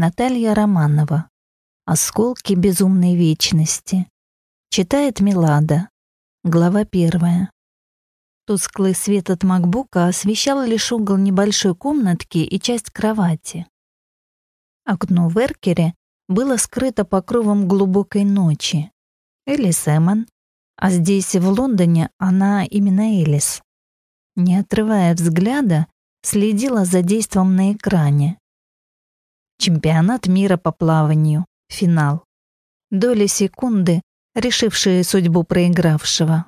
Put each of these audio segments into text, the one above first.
Наталья Романова. Осколки безумной вечности. Читает Милада. Глава первая. Тусклый свет от макбука освещал лишь угол небольшой комнатки и часть кровати. Окно в эркере было скрыто покровом глубокой ночи. Элис Эммон, а здесь, в Лондоне, она именно Элис. Не отрывая взгляда, следила за действом на экране. Чемпионат мира по плаванию. Финал. Доли секунды, решившие судьбу проигравшего.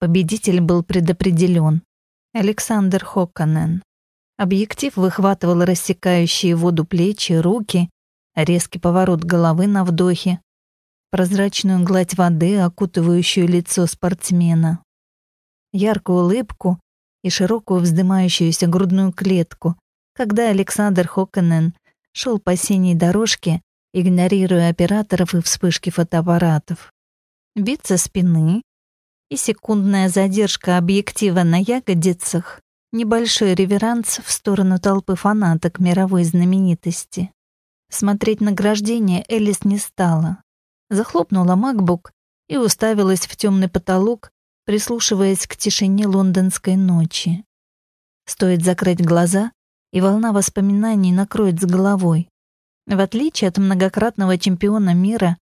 Победитель был предопределен. Александр Хокканен. Объектив выхватывал рассекающие воду плечи, руки, резкий поворот головы на вдохе, прозрачную гладь воды, окутывающую лицо спортсмена, яркую улыбку и широкую вздымающуюся грудную клетку, когда Александр Хокканен шел по синей дорожке, игнорируя операторов и вспышки фотоаппаратов. Вид со спины и секундная задержка объектива на ягодицах, небольшой реверанс в сторону толпы фанаток мировой знаменитости. Смотреть награждение Элис не стала. Захлопнула MacBook и уставилась в темный потолок, прислушиваясь к тишине лондонской ночи. Стоит закрыть глаза, и волна воспоминаний накроет с головой. В отличие от многократного чемпиона мира,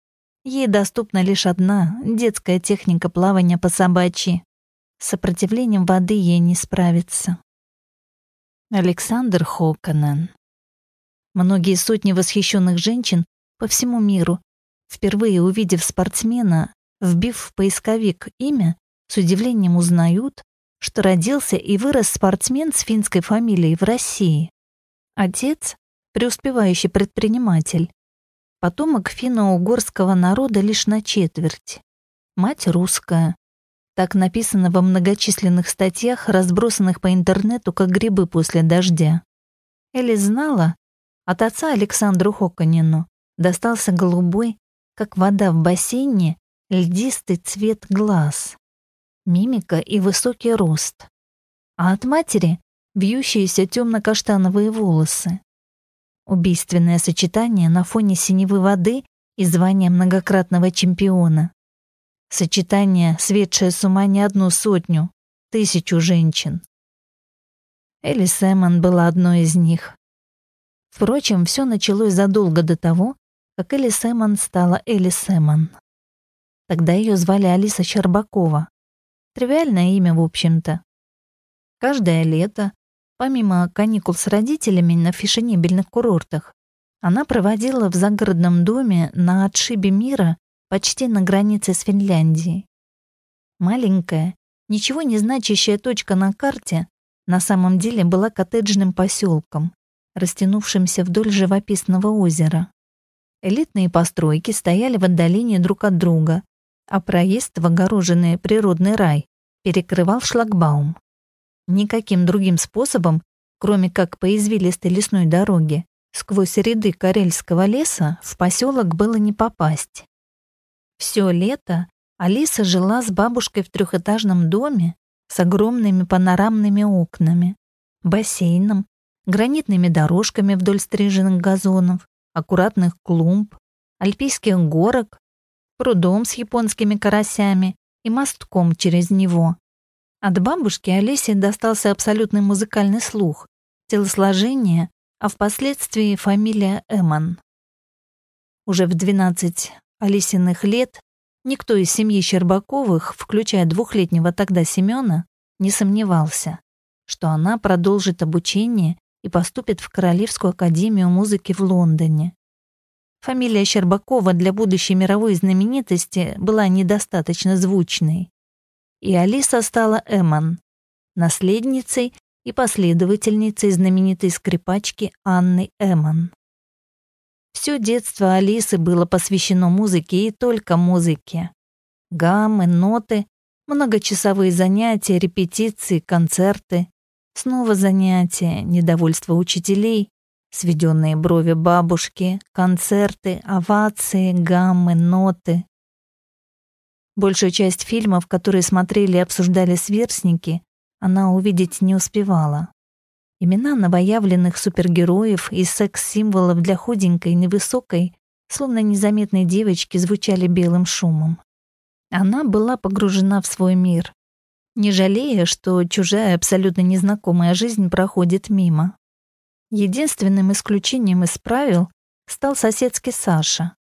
ей доступна лишь одна детская техника плавания по собачьи. С сопротивлением воды ей не справиться. Александр Хоконен. Многие сотни восхищенных женщин по всему миру, впервые увидев спортсмена, вбив в поисковик имя, с удивлением узнают, что родился и вырос спортсмен с финской фамилией в России. Отец — преуспевающий предприниматель. Потомок финно-угорского народа лишь на четверть. Мать русская. Так написано во многочисленных статьях, разбросанных по интернету, как грибы после дождя. Элли знала, от отца Александру Хоконину достался голубой, как вода в бассейне, льдистый цвет глаз мимика и высокий рост. А от матери — вьющиеся темно-каштановые волосы. Убийственное сочетание на фоне синевы воды и звания многократного чемпиона. Сочетание, светшее с ума не одну сотню, тысячу женщин. Элли Сэмон была одной из них. Впрочем, все началось задолго до того, как Элли Сэмон стала Элли Сэмон. Тогда ее звали Алиса Щербакова. Тривиальное имя, в общем-то. Каждое лето, помимо каникул с родителями на фешенебельных курортах, она проводила в загородном доме на отшибе мира почти на границе с Финляндией. Маленькая, ничего не значащая точка на карте на самом деле была коттеджным поселком, растянувшимся вдоль живописного озера. Элитные постройки стояли в отдалении друг от друга, а проезд в огороженный природный рай перекрывал шлагбаум. Никаким другим способом, кроме как по извилистой лесной дороге, сквозь ряды карельского леса в поселок было не попасть. Все лето Алиса жила с бабушкой в трехэтажном доме с огромными панорамными окнами, бассейном, гранитными дорожками вдоль стриженных газонов, аккуратных клумб, альпийских горок прудом с японскими карасями и мостком через него. От бабушки Олесе достался абсолютный музыкальный слух, телосложение, а впоследствии фамилия Эмон. Уже в 12 Алисиных лет никто из семьи Щербаковых, включая двухлетнего тогда Семена, не сомневался, что она продолжит обучение и поступит в Королевскую академию музыки в Лондоне. Фамилия Щербакова для будущей мировой знаменитости была недостаточно звучной. И Алиса стала Эмон, наследницей и последовательницей знаменитой скрипачки Анны Эмон. Все детство Алисы было посвящено музыке и только музыке. Гаммы, ноты, многочасовые занятия, репетиции, концерты, снова занятия, недовольство учителей, сведенные брови бабушки, концерты, овации, гаммы, ноты. Большую часть фильмов, которые смотрели и обсуждали сверстники, она увидеть не успевала. Имена новоявленных супергероев и секс-символов для худенькой, невысокой, словно незаметной девочки, звучали белым шумом. Она была погружена в свой мир, не жалея, что чужая, абсолютно незнакомая жизнь проходит мимо. Единственным исключением из правил стал соседский Саша.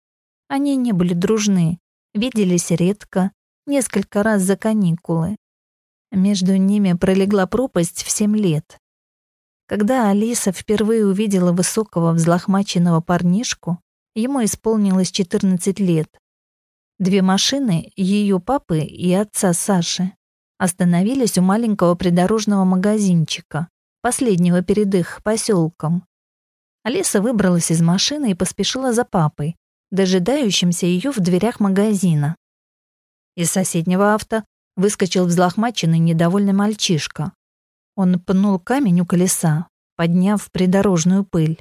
Они не были дружны, виделись редко, несколько раз за каникулы. Между ними пролегла пропасть в семь лет. Когда Алиса впервые увидела высокого взлохмаченного парнишку, ему исполнилось 14 лет. Две машины, ее папы и отца Саши, остановились у маленького придорожного магазинчика, последнего перед их поселком. Алиса выбралась из машины и поспешила за папой, дожидающимся ее в дверях магазина. Из соседнего авто выскочил взлохмаченный недовольный мальчишка. Он пнул камень у колеса, подняв придорожную пыль.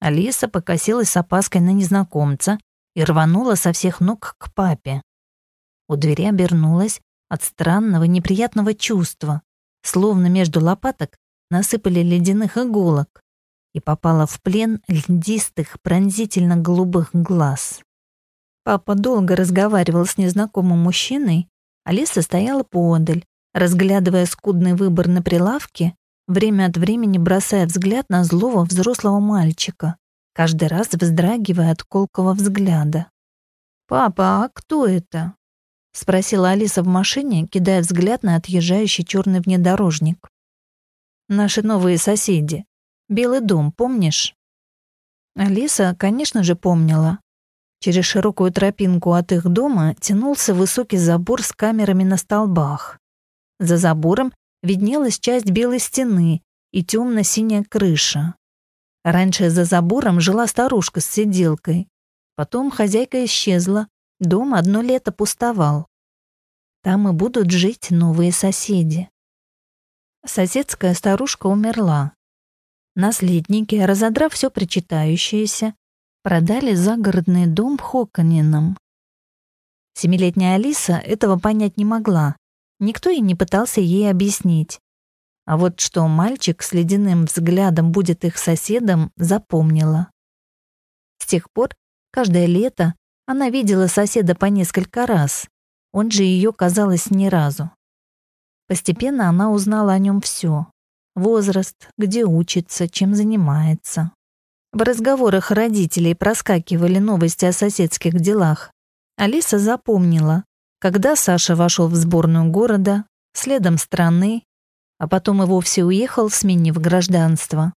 Алиса покосилась с опаской на незнакомца и рванула со всех ног к папе. У двери обернулась от странного неприятного чувства, словно между лопаток насыпали ледяных иголок и попала в плен льдистых пронзительно-голубых глаз. Папа долго разговаривал с незнакомым мужчиной, Алиса стояла поодаль, разглядывая скудный выбор на прилавке, время от времени бросая взгляд на злого взрослого мальчика, каждый раз вздрагивая от колкого взгляда. «Папа, а кто это?» — спросила Алиса в машине, кидая взгляд на отъезжающий черный внедорожник. «Наши новые соседи. Белый дом, помнишь?» Алиса, конечно же, помнила. Через широкую тропинку от их дома тянулся высокий забор с камерами на столбах. За забором виднелась часть белой стены и темно-синяя крыша. Раньше за забором жила старушка с сиделкой. Потом хозяйка исчезла, Дом одно лето пустовал. Там и будут жить новые соседи. Соседская старушка умерла. Наследники, разодрав все причитающееся, продали загородный дом Хоконинам. Семилетняя Алиса этого понять не могла. Никто и не пытался ей объяснить. А вот что мальчик с ледяным взглядом будет их соседом, запомнила. С тех пор каждое лето она видела соседа по несколько раз. Он же ее, казалось, ни разу. Постепенно она узнала о нем все. Возраст, где учится, чем занимается. В разговорах родителей проскакивали новости о соседских делах. Алиса запомнила, когда Саша вошел в сборную города, следом страны, а потом и вовсе уехал, сменив гражданство.